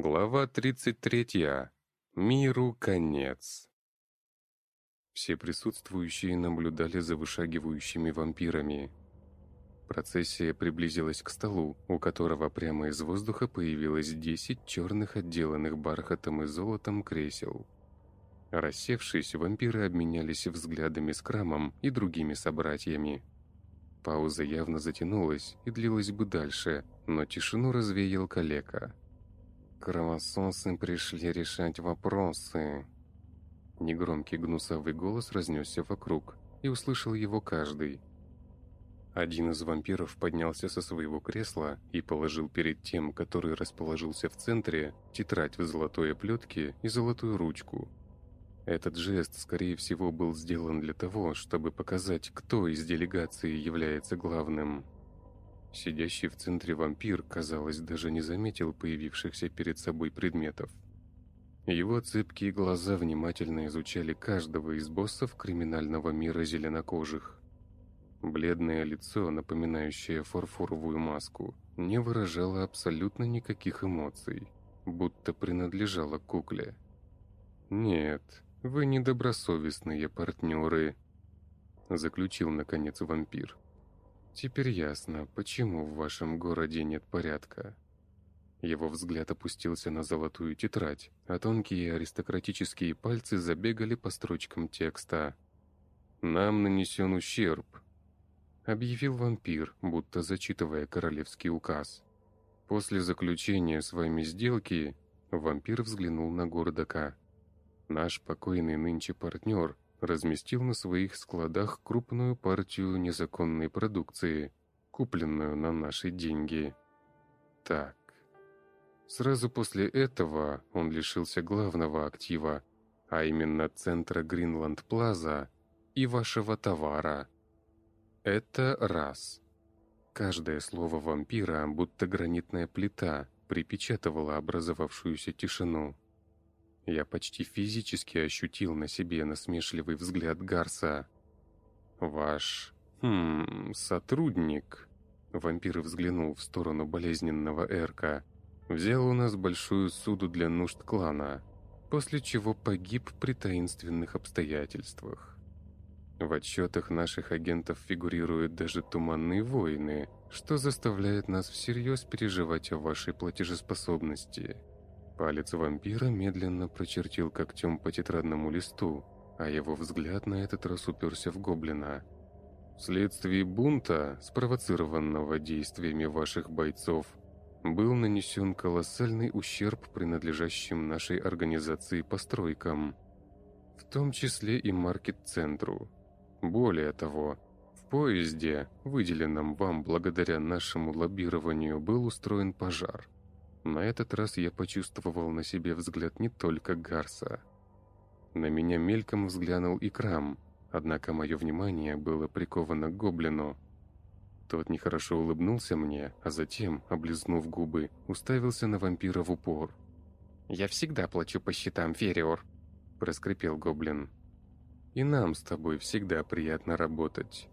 Глава 33. Миру конец. Все присутствующие наблюдали за вышагивающими вампирами. Процессия приблизилась к столу, у которого прямо из воздуха появилось 10 черных отделанных бархатом и золотом кресел. Рассевшись, вампиры обменялись взглядами с Крамом и другими собратьями. Пауза явно затянулась и длилась бы дальше, но тишину развеял калека – Кровососы пришли решать вопросы. Негромкий гнусавый голос разнесся вокруг, и услышал его каждый. Один из вампиров поднялся со своего кресла и положил перед тем, который расположился в центре, тетрадь в золотой оплетке и золотую ручку. Этот жест, скорее всего, был сделан для того, чтобы показать, кто из делегации является главным. Сидящий в центре вампир, казалось, даже не заметил появившихся перед собой предметов. Его цепкие глаза внимательно изучали каждого из боссов криминального мира зеленокожих. Бледное лицо, напоминающее фарфоровую маску, не выражало абсолютно никаких эмоций, будто принадлежало кукле. «Нет, вы недобросовестные партнеры», — заключил, наконец, вампир. Теперь ясно, почему в вашем городе нет порядка. Его взгляд опустился на золотую тетрадь, а тонкие аристократические пальцы забегали по строчкам текста. «Нам нанесен ущерб», — объявил вампир, будто зачитывая королевский указ. После заключения с вами сделки вампир взглянул на Гордака. «Наш покойный нынче партнер разместил на своих складах крупную партию незаконной продукции, купленную на наши деньги. Так. Сразу после этого он лишился главного актива, а именно центра Гринланд Плаза и вашего товара. Это раз. Каждое слово вампира, будто гранитная плита, припечатывало образовавшуюся тишину. Я почти физически ощутил на себе насмешливый взгляд Гарса. «Ваш... хм... сотрудник...» Вампир взглянул в сторону болезненного Эрка. «Взял у нас большую суду для нужд клана, после чего погиб при таинственных обстоятельствах. В отчетах наших агентов фигурируют даже туманные войны, что заставляет нас всерьез переживать о вашей платежеспособности». Палец вампира медленно прочертил когтем по тетрадному листу, а его взгляд на этот раз уперся в гоблина. Вследствие бунта, спровоцированного действиями ваших бойцов, был нанесен колоссальный ущерб принадлежащим нашей организации постройкам, в том числе и маркет-центру. Более того, в поезде, выделенном вам благодаря нашему лоббированию, был устроен пожар – на этот раз я почувствовал на себе взгляд не только Гарса. На меня мельком взглянул и Крам, однако мое внимание было приковано к гоблину. Тот нехорошо улыбнулся мне, а затем, облизнув губы, уставился на вампира в упор. «Я всегда плачу по счетам, Фериор», – проскрипел гоблин. «И нам с тобой всегда приятно работать.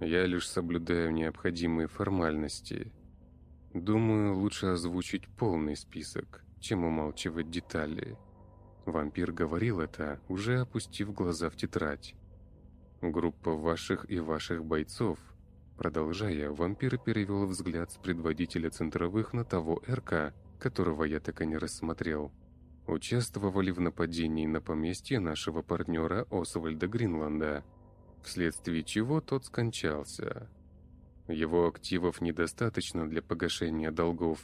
Я лишь соблюдаю необходимые формальности», Думаю, лучше озвучить полный список, чем умалчивать детали. Вампир говорил это, уже опустив глаза в тетрадь. Группа ваших и ваших бойцов. Продолжая, вампир перевел взгляд с предводителя центровых на того РК, которого я так и не рассмотрел. Участвовали в нападении на поместье нашего партнера Освальда Гринланда, вследствие чего тот скончался. Его активов недостаточно для погашения долгов,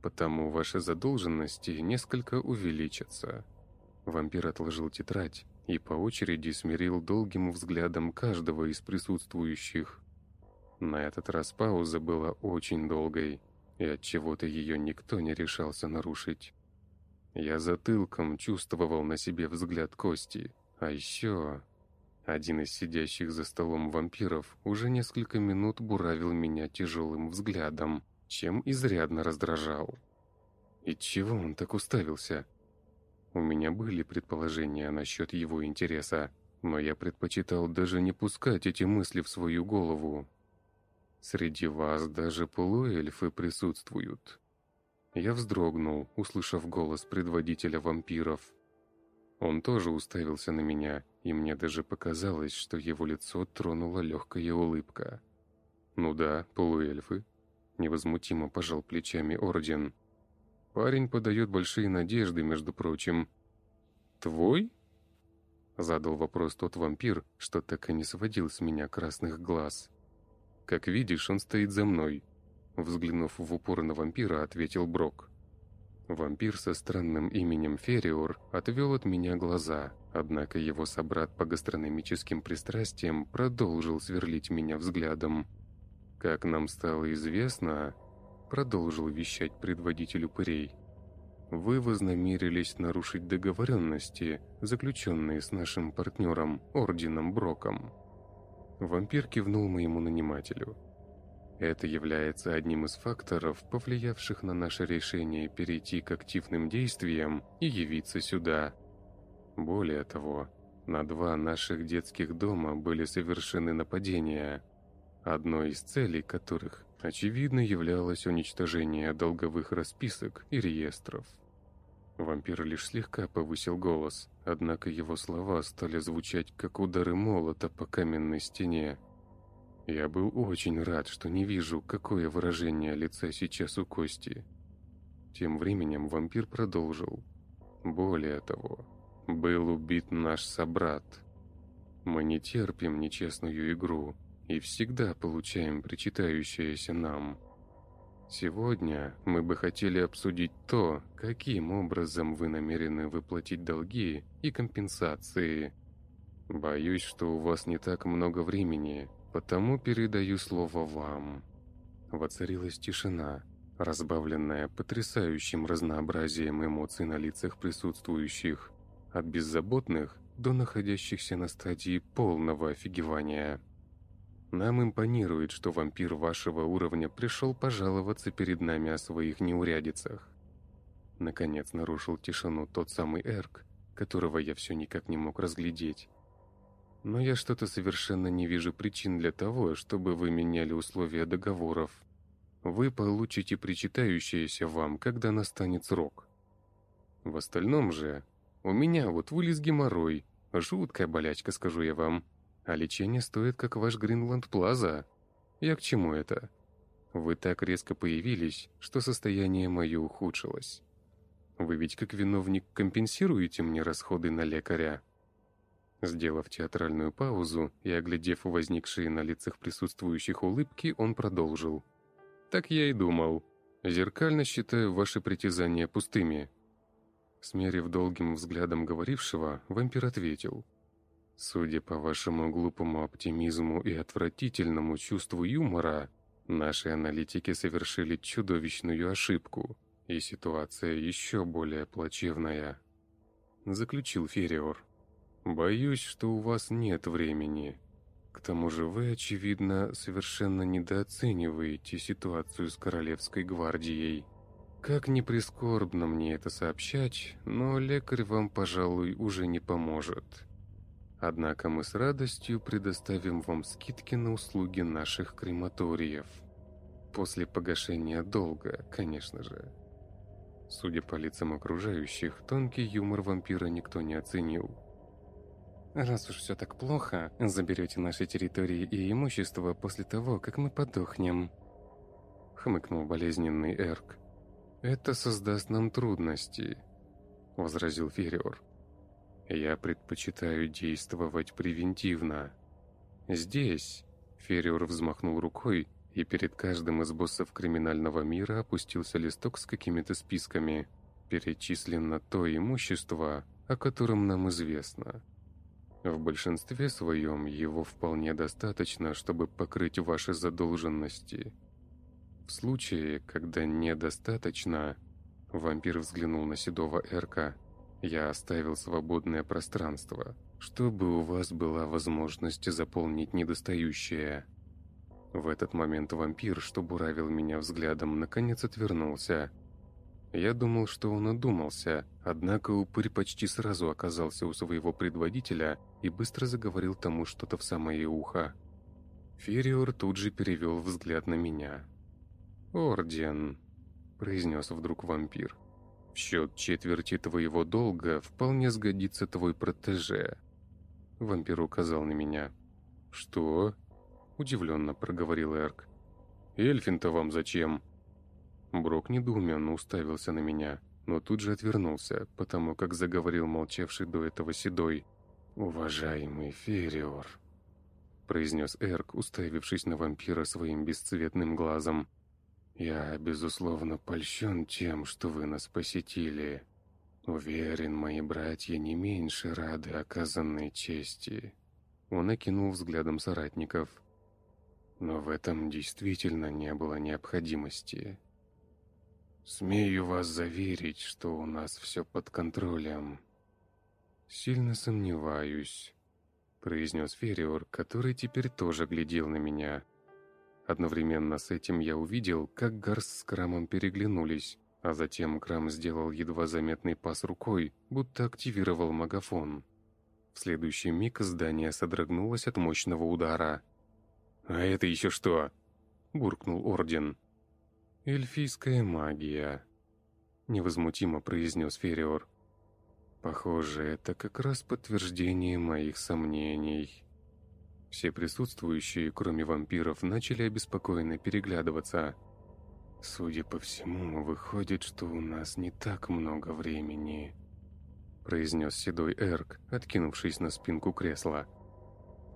потому ваши задолженности несколько увеличатся. Вампир отложил тетрадь и по очереди смирил долгим взглядом каждого из присутствующих. На этот раз пауза была очень долгой, и от чего-то ее никто не решался нарушить. Я затылком чувствовал на себе взгляд Кости, а еще один из сидящих за столом вампиров уже несколько минут буравил меня тяжелым взглядом, чем изрядно раздражал. И чего он так уставился? У меня были предположения насчет его интереса, но я предпочитал даже не пускать эти мысли в свою голову. Среди вас даже полуэльфы присутствуют. Я вздрогнул, услышав голос предводителя вампиров. Он тоже уставился на меня, и мне даже показалось, что его лицо тронула легкая улыбка. «Ну да, полуэльфы», — невозмутимо пожал плечами Орден. «Парень подает большие надежды, между прочим». «Твой?» — задал вопрос тот вампир, что так и не сводил с меня красных глаз. «Как видишь, он стоит за мной», — взглянув в упор на вампира, ответил Брок. Вампир со странным именем Фериор отвел от меня глаза, однако его собрат по гастрономическим пристрастиям продолжил сверлить меня взглядом. Как нам стало известно, продолжил вещать предводитель упырей, вы вознамерились нарушить договоренности, заключенные с нашим партнером, Орденом Броком. Вампир кивнул моему нанимателю. Это является одним из факторов, повлиявших на наше решение перейти к активным действиям и явиться сюда. Более того, на два наших детских дома были совершены нападения, одной из целей которых, очевидно, являлось уничтожение долговых расписок и реестров. Вампир лишь слегка повысил голос, однако его слова стали звучать, как удары молота по каменной стене. Я был очень рад, что не вижу, какое выражение лица сейчас у Кости. Тем временем вампир продолжил. Более того, был убит наш собрат. Мы не терпим нечестную игру и всегда получаем причитающееся нам. Сегодня мы бы хотели обсудить то, каким образом вы намерены выплатить долги и компенсации. Боюсь, что у вас не так много времени, потому передаю слово вам. Воцарилась тишина, разбавленная потрясающим разнообразием эмоций на лицах присутствующих, от беззаботных до находящихся на стадии полного офигевания. Нам импонирует, что вампир вашего уровня пришел пожаловаться перед нами о своих неурядицах. Наконец нарушил тишину тот самый Эрк, которого я все никак не мог разглядеть. Но я что-то совершенно не вижу причин для того, чтобы вы меняли условия договоров. Вы получите причитающееся вам, когда настанет срок. В остальном же, у меня вот вылез геморрой, жуткая болячка, скажу я вам. А лечение стоит, как ваш Гринланд Плаза. Я к чему это? Вы так резко появились, что состояние мое ухудшилось. Вы ведь как виновник компенсируете мне расходы на лекаря?» Сделав театральную паузу и оглядев возникшие на лицах присутствующих улыбки, он продолжил. «Так я и думал. Зеркально считаю ваши притязания пустыми». Смерив долгим взглядом говорившего, вампир ответил – Судя по вашему глупому оптимизму и отвратительному чувству юмора, наши аналитики совершили чудовищную ошибку, и ситуация еще более плачевная. Заключил Фериор. Боюсь, что у вас нет времени. К тому же вы, очевидно, совершенно недооцениваете ситуацию с Королевской гвардией. Как ни прискорбно мне это сообщать, но лекарь вам, пожалуй, уже не поможет. Однако мы с радостью предоставим вам скидки на услуги наших крематориев. После погашения долга, конечно же. Судя по лицам окружающих, тонкий юмор вампира никто не оценил. «Раз уж все так плохо, заберете наши территории и имущество после того, как мы подохнем», — хмыкнул болезненный Эрк. «Это создаст нам трудности», — возразил Фериор. Я предпочитаю действовать превентивно. Здесь Фериор взмахнул рукой, и перед каждым из боссов криминального мира опустился листок с какими-то списками. Перечислено то имущество, о котором нам известно. В большинстве своем его вполне достаточно, чтобы покрыть ваши задолженности. В случае, когда недостаточно, вампир взглянул на седого Эрка, я оставил свободное пространство, чтобы у вас была возможность заполнить недостающее. В этот момент вампир, что буравил меня взглядом, наконец отвернулся. Я думал, что он одумался, однако упырь почти сразу оказался у своего предводителя и быстро заговорил тому что-то в самое ухо. Фериор тут же перевел взгляд на меня. «Орден», – произнес вдруг вампир. «В счет четверти твоего долга вполне сгодится твой протеже». Вампир указал на меня. «Что?» – удивленно проговорил Эрк. «Эльфин-то вам зачем?» Брок недоуменно уставился на меня, но тут же отвернулся, потому как заговорил молчавший до этого седой. «Уважаемый Фериор», — произнес Эрк, уставившись на вампира своим бесцветным глазом. «Я, безусловно, польщен тем, что вы нас посетили. Уверен, мои братья не меньше рады оказанной чести». Он окинул взглядом соратников. Но в этом действительно не было необходимости. Смею вас заверить, что у нас все под контролем. Сильно сомневаюсь, произнес Фериор, который теперь тоже глядел на меня. Одновременно с этим я увидел, как Гарс с Крамом переглянулись, а затем Крам сделал едва заметный пас рукой, будто активировал магафон. В следующий миг здание содрогнулось от мощного удара. «А это еще что?» – буркнул Орден. «Эльфийская магия», — невозмутимо произнес Фериор. «Похоже, это как раз подтверждение моих сомнений». Все присутствующие, кроме вампиров, начали обеспокоенно переглядываться. «Судя по всему, выходит, что у нас не так много времени», — произнес седой Эрк, откинувшись на спинку кресла.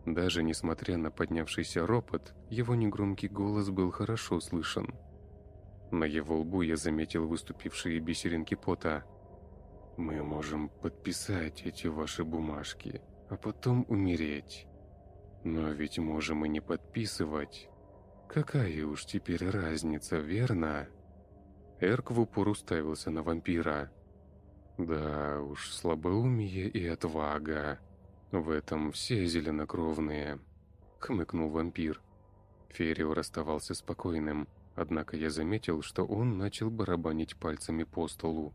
Даже несмотря на поднявшийся ропот, его негромкий голос был хорошо слышен. На его лбу я заметил выступившие бисеринки пота. «Мы можем подписать эти ваши бумажки, а потом умереть. Но ведь можем и не подписывать. Какая уж теперь разница, верно?» Эрк в упор уставился на вампира. «Да уж, слабоумие и отвага. В этом все зеленокровные», — хмыкнул вампир. Фериор оставался спокойным. Однако я заметил, что он начал барабанить пальцами по столу.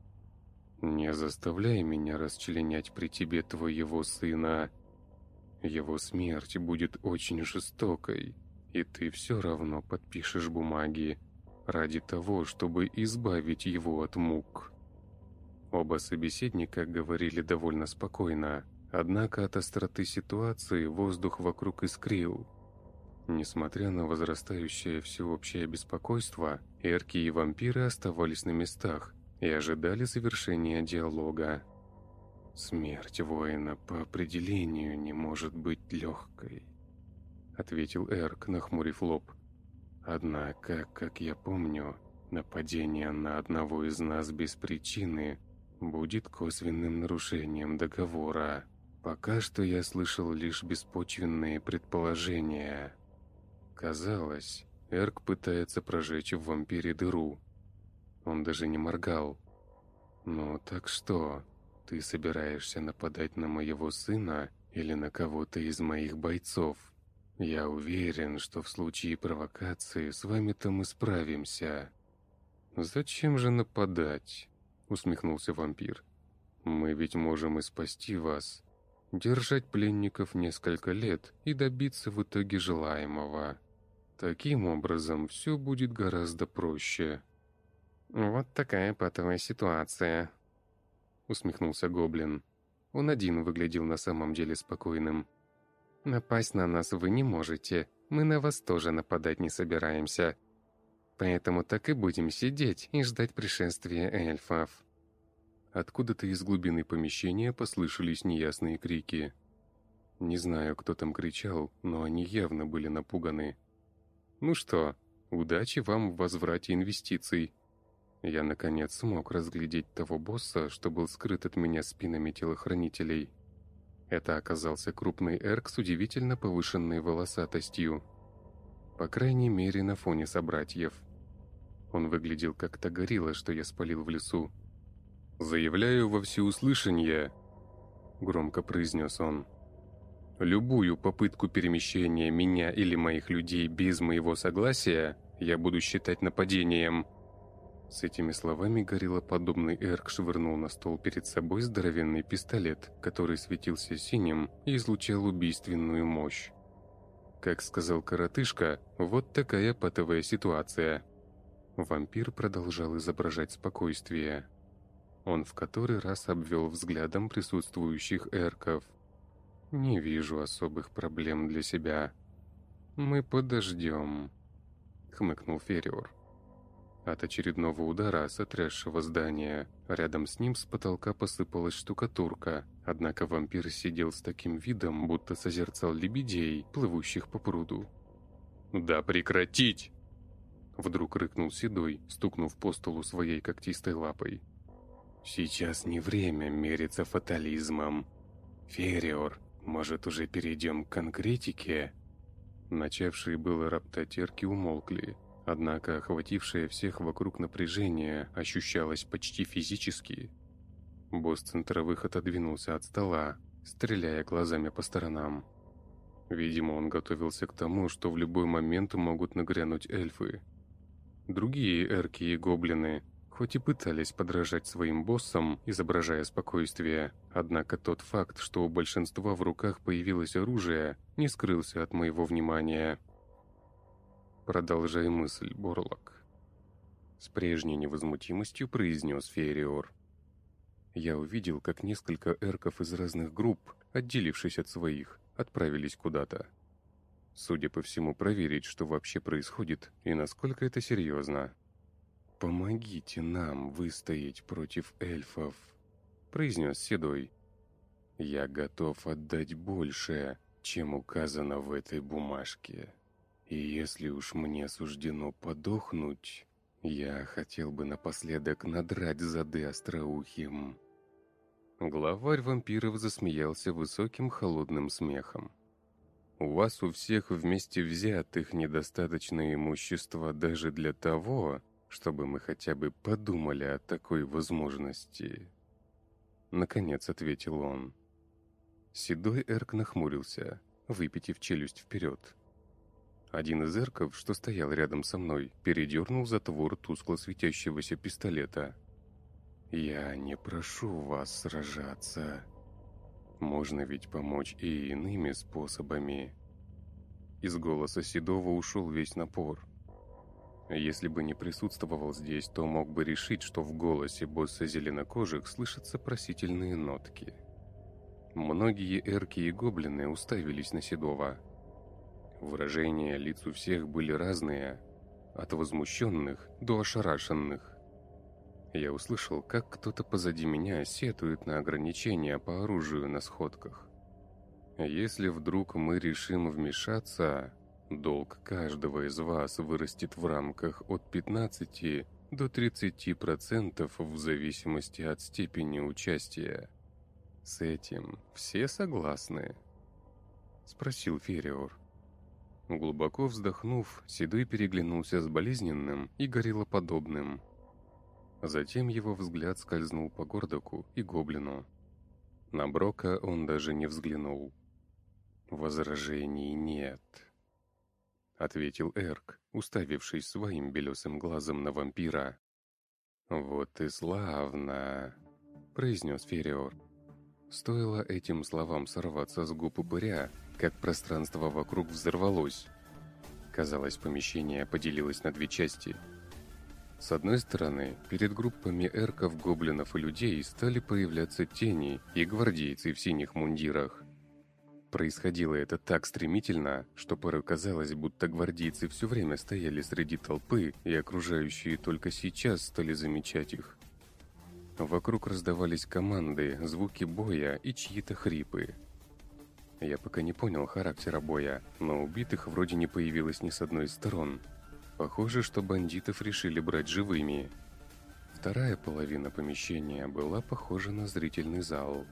«Не заставляй меня расчленять при тебе твоего сына. Его смерть будет очень жестокой, и ты все равно подпишешь бумаги ради того, чтобы избавить его от мук». Оба собеседника говорили довольно спокойно, однако от остроты ситуации воздух вокруг искрил, Несмотря на возрастающее всеобщее беспокойство, эрки и вампиры оставались на местах и ожидали завершения диалога. «Смерть воина по определению не может быть легкой», — ответил Эрк, нахмурив лоб. «Однако, как я помню, нападение на одного из нас без причины будет косвенным нарушением договора. Пока что я слышал лишь беспочвенные предположения». Казалось, Эрк пытается прожечь в вампире дыру. Он даже не моргал. «Ну так что, ты собираешься нападать на моего сына или на кого-то из моих бойцов? Я уверен, что в случае провокации с вами-то мы справимся». «Зачем же нападать?» — усмехнулся вампир. «Мы ведь можем и спасти вас, держать пленников несколько лет и добиться в итоге желаемого». Таким образом, все будет гораздо проще. «Вот такая патовая ситуация», — усмехнулся Гоблин. Он один выглядел на самом деле спокойным. «Напасть на нас вы не можете, мы на вас тоже нападать не собираемся. Поэтому так и будем сидеть и ждать пришествия эльфов». Откуда-то из глубины помещения послышались неясные крики. Не знаю, кто там кричал, но они явно были напуганы. Ну что, удачи вам в возврате инвестиций. Я, наконец, смог разглядеть того босса, что был скрыт от меня спинами телохранителей. Это оказался крупный эрк с удивительно повышенной волосатостью. По крайней мере, на фоне собратьев. Он выглядел как та горилла, что я спалил в лесу. «Заявляю во всеуслышание», — громко произнес он. Любую попытку перемещения меня или моих людей без моего согласия я буду считать нападением. С этими словами гориллоподобный Эрк швырнул на стол перед собой здоровенный пистолет, который светился синим и излучал убийственную мощь. Как сказал коротышка, вот такая патовая ситуация. Вампир продолжал изображать спокойствие. Он в который раз обвел взглядом присутствующих эрков. «Не вижу особых проблем для себя. Мы подождем», — хмыкнул Фериор. От очередного удара, сотрясшего здание, рядом с ним с потолка посыпалась штукатурка, однако вампир сидел с таким видом, будто созерцал лебедей, плывущих по пруду. «Да прекратить!» Вдруг рыкнул Седой, стукнув по столу своей когтистой лапой. «Сейчас не время мериться фатализмом. Фериор, может, уже перейдем к конкретике?» Начавшие было роптать умолкли, однако охватившее всех вокруг напряжение ощущалось почти физически. Босс центровых отодвинулся от стола, стреляя глазами по сторонам. Видимо, он готовился к тому, что в любой момент могут нагрянуть эльфы. Другие эрки и гоблины, хоть и пытались подражать своим боссам, изображая спокойствие, однако тот факт, что у большинства в руках появилось оружие, не скрылся от моего внимания. Продолжай мысль, Борлок. С прежней невозмутимостью произнес Фериор. Я увидел, как несколько эрков из разных групп, отделившись от своих, отправились куда-то. Судя по всему, проверить, что вообще происходит и насколько это серьезно. «Помогите нам выстоять против эльфов», — произнес Седой. «Я готов отдать больше, чем указано в этой бумажке. И если уж мне суждено подохнуть, я хотел бы напоследок надрать зады остроухим». Главарь вампиров засмеялся высоким холодным смехом. У вас у всех вместе взятых недостаточно имущества даже для того, чтобы мы хотя бы подумали о такой возможности. Наконец ответил он. Седой Эрк нахмурился, выпитив челюсть вперед. Один из эрков, что стоял рядом со мной, передернул затвор тускло светящегося пистолета. «Я не прошу вас сражаться», можно ведь помочь и иными способами. Из голоса Седова ушел весь напор. Если бы не присутствовал здесь, то мог бы решить, что в голосе босса зеленокожих слышатся просительные нотки. Многие эрки и гоблины уставились на Седова. Выражения лиц у всех были разные, от возмущенных до ошарашенных. Я услышал, как кто-то позади меня сетует на ограничения по оружию на сходках. Если вдруг мы решим вмешаться, долг каждого из вас вырастет в рамках от 15 до 30% в зависимости от степени участия. С этим все согласны? Спросил Фериор. Глубоко вздохнув, Седой переглянулся с болезненным и гориллоподобным. Затем его взгляд скользнул по Гордоку и Гоблину. На Брока он даже не взглянул. «Возражений нет», — ответил Эрк, уставившись своим белесым глазом на вампира. «Вот и славно», — произнес Фериор. Стоило этим словам сорваться с губ упыря, как пространство вокруг взорвалось. Казалось, помещение поделилось на две части — с одной стороны, перед группами эрков, гоблинов и людей стали появляться тени и гвардейцы в синих мундирах. Происходило это так стремительно, что порой казалось, будто гвардейцы все время стояли среди толпы, и окружающие только сейчас стали замечать их. Вокруг раздавались команды, звуки боя и чьи-то хрипы. Я пока не понял характера боя, но убитых вроде не появилось ни с одной из сторон – Похоже, что бандитов решили брать живыми. Вторая половина помещения была похожа на зрительный зал.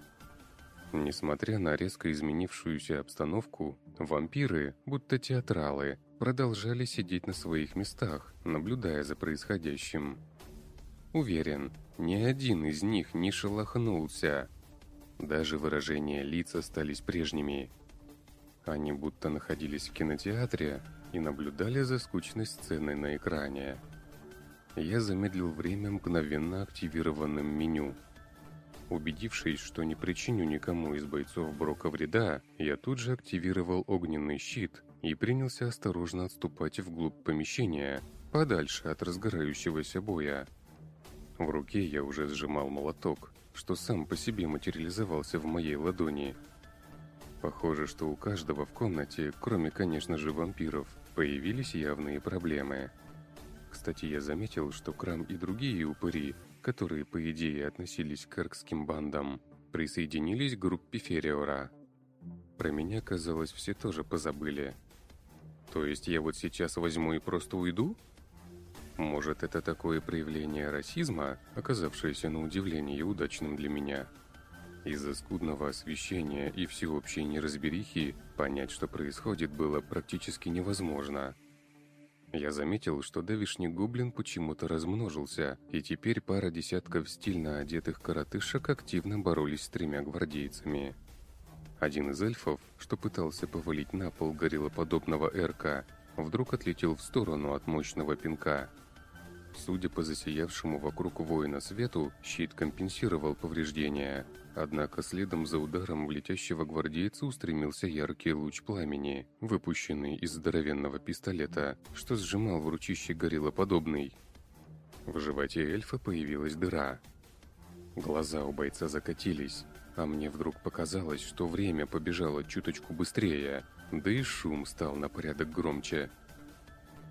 Несмотря на резко изменившуюся обстановку, вампиры, будто театралы, продолжали сидеть на своих местах, наблюдая за происходящим. Уверен, ни один из них не шелохнулся. Даже выражения лиц остались прежними. Они будто находились в кинотеатре, и наблюдали за скучной сценой на экране. Я замедлил время мгновенно активированным меню. Убедившись, что не причиню никому из бойцов Брока вреда, я тут же активировал огненный щит и принялся осторожно отступать вглубь помещения, подальше от разгорающегося боя. В руке я уже сжимал молоток, что сам по себе материализовался в моей ладони. Похоже, что у каждого в комнате, кроме, конечно же, вампиров, появились явные проблемы. Кстати, я заметил, что Крам и другие упыри, которые, по идее, относились к эркским бандам, присоединились к группе Фериора. Про меня, казалось, все тоже позабыли. То есть я вот сейчас возьму и просто уйду? Может, это такое проявление расизма, оказавшееся на удивление удачным для меня? Из-за скудного освещения и всеобщей неразберихи понять, что происходит, было практически невозможно. Я заметил, что давишний гоблин почему-то размножился, и теперь пара десятков стильно одетых коротышек активно боролись с тремя гвардейцами. Один из эльфов, что пытался повалить на пол гориллоподобного эрка, вдруг отлетел в сторону от мощного пинка. Судя по засиявшему вокруг воина свету, щит компенсировал повреждения, однако следом за ударом в летящего гвардейца устремился яркий луч пламени, выпущенный из здоровенного пистолета, что сжимал в ручище гориллоподобный. В животе эльфа появилась дыра. Глаза у бойца закатились, а мне вдруг показалось, что время побежало чуточку быстрее, да и шум стал на порядок громче.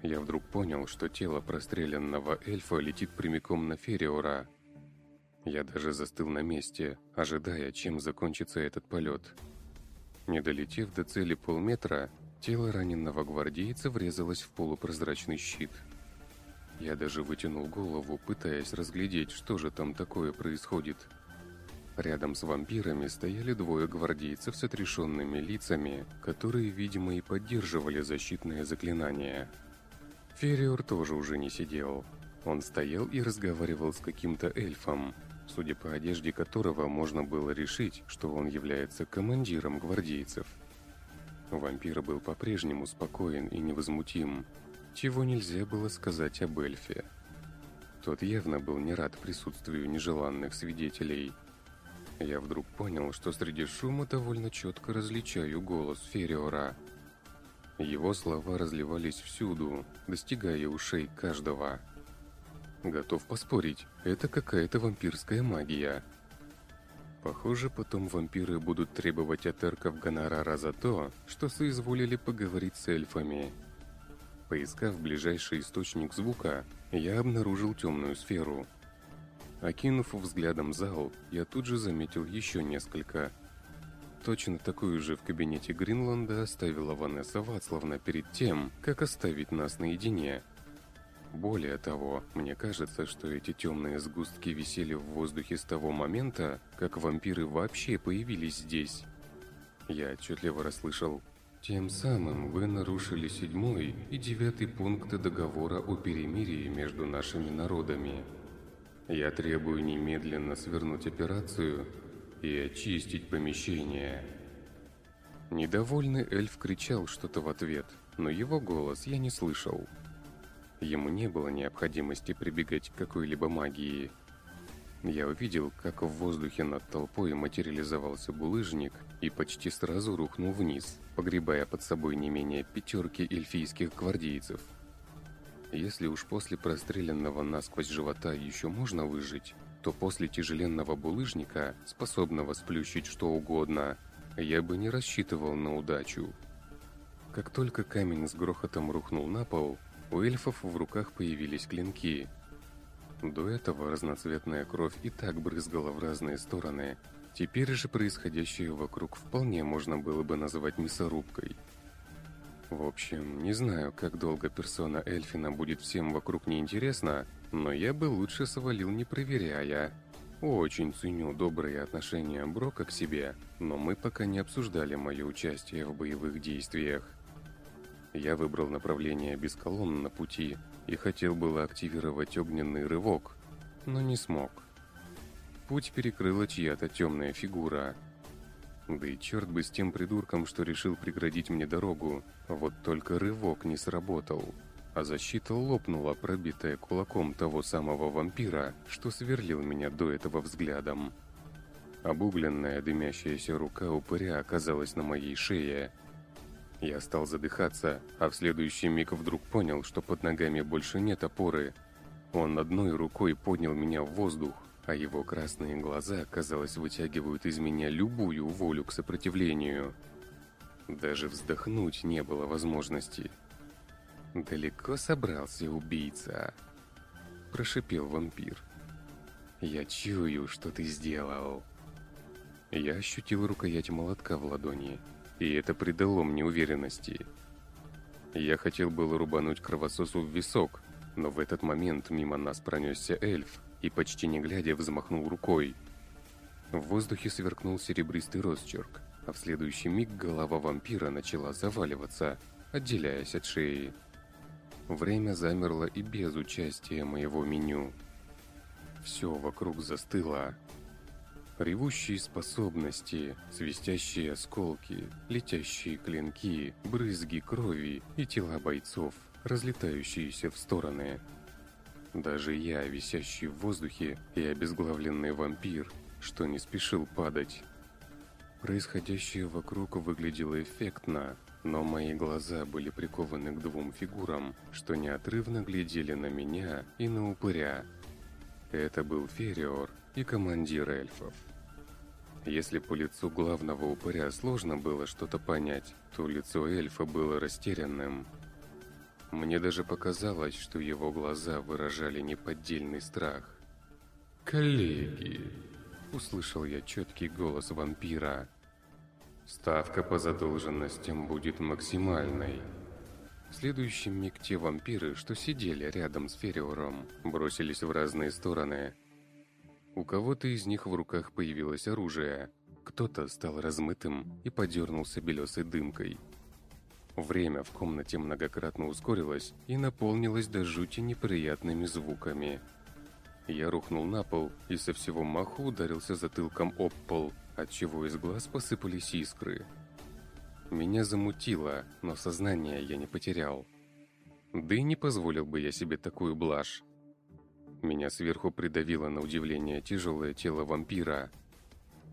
Я вдруг понял, что тело простреленного эльфа летит прямиком на Фериора. Я даже застыл на месте, ожидая, чем закончится этот полет. Не долетев до цели полметра, тело раненого гвардейца врезалось в полупрозрачный щит. Я даже вытянул голову, пытаясь разглядеть, что же там такое происходит – Рядом с вампирами стояли двое гвардейцев с отрешенными лицами, которые, видимо, и поддерживали защитное заклинание. Фериор тоже уже не сидел. Он стоял и разговаривал с каким-то эльфом, судя по одежде которого можно было решить, что он является командиром гвардейцев. Вампир был по-прежнему спокоен и невозмутим, чего нельзя было сказать об эльфе. Тот явно был не рад присутствию нежеланных свидетелей – я вдруг понял, что среди шума довольно четко различаю голос Фериора. Его слова разливались всюду, достигая ушей каждого. Готов поспорить, это какая-то вампирская магия. Похоже, потом вампиры будут требовать от эрков гонорара за то, что соизволили поговорить с эльфами. Поискав ближайший источник звука, я обнаружил темную сферу – Окинув взглядом зал, я тут же заметил еще несколько. Точно такую же в кабинете Гринланда оставила Ванесса Вацлавна перед тем, как оставить нас наедине. Более того, мне кажется, что эти темные сгустки висели в воздухе с того момента, как вампиры вообще появились здесь. Я отчетливо расслышал тем самым вы нарушили седьмой и девятый пункты договора о перемирии между нашими народами. Я требую немедленно свернуть операцию и очистить помещение. Недовольный эльф кричал что-то в ответ, но его голос я не слышал. Ему не было необходимости прибегать к какой-либо магии. Я увидел, как в воздухе над толпой материализовался булыжник и почти сразу рухнул вниз, погребая под собой не менее пятерки эльфийских гвардейцев – если уж после простреленного насквозь живота еще можно выжить, то после тяжеленного булыжника, способного сплющить что угодно, я бы не рассчитывал на удачу. Как только камень с грохотом рухнул на пол, у эльфов в руках появились клинки. До этого разноцветная кровь и так брызгала в разные стороны. Теперь же происходящее вокруг вполне можно было бы назвать мясорубкой – в общем, не знаю, как долго персона Эльфина будет всем вокруг неинтересна, но я бы лучше свалил не проверяя. Очень ценю добрые отношения Брока к себе, но мы пока не обсуждали мое участие в боевых действиях. Я выбрал направление без колонн на пути и хотел было активировать огненный рывок, но не смог. Путь перекрыла чья-то темная фигура – да и черт бы с тем придурком, что решил преградить мне дорогу. Вот только рывок не сработал. А защита лопнула, пробитая кулаком того самого вампира, что сверлил меня до этого взглядом. Обугленная дымящаяся рука упыря оказалась на моей шее. Я стал задыхаться, а в следующий миг вдруг понял, что под ногами больше нет опоры. Он одной рукой поднял меня в воздух, а его красные глаза, казалось, вытягивают из меня любую волю к сопротивлению. Даже вздохнуть не было возможности. «Далеко собрался убийца?» – прошипел вампир. «Я чую, что ты сделал». Я ощутил рукоять молотка в ладони, и это придало мне уверенности. Я хотел было рубануть кровососу в висок, но в этот момент мимо нас пронесся эльф и, почти не глядя, взмахнул рукой. В воздухе сверкнул серебристый росчерк, а в следующий миг голова вампира начала заваливаться, отделяясь от шеи. Время замерло и без участия моего меню. Все вокруг застыло. Ревущие способности, свистящие осколки, летящие клинки, брызги крови и тела бойцов, разлетающиеся в стороны. Даже я, висящий в воздухе, и обезглавленный вампир, что не спешил падать. Происходящее вокруг выглядело эффектно, но мои глаза были прикованы к двум фигурам, что неотрывно глядели на меня и на упыря. Это был Фериор и командир эльфов. Если по лицу главного упыря сложно было что-то понять, то лицо эльфа было растерянным. Мне даже показалось, что его глаза выражали неподдельный страх. «Коллеги!» – услышал я четкий голос вампира – Ставка по задолженностям будет максимальной. В следующем миг те вампиры, что сидели рядом с Фериором, бросились в разные стороны. У кого-то из них в руках появилось оружие, кто-то стал размытым и подернулся белесой дымкой. Время в комнате многократно ускорилось и наполнилось до жути неприятными звуками. Я рухнул на пол и со всего маху ударился затылком об пол, отчего из глаз посыпались искры. Меня замутило, но сознание я не потерял. Да и не позволил бы я себе такую блажь. Меня сверху придавило на удивление тяжелое тело вампира.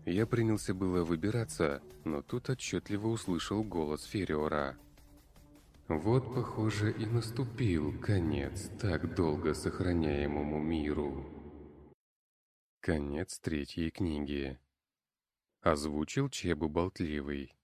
Я принялся было выбираться, но тут отчетливо услышал голос Фериора. Вот, похоже, и наступил конец так долго сохраняемому миру. Конец третьей книги. Озвучил Чебу Болтливый.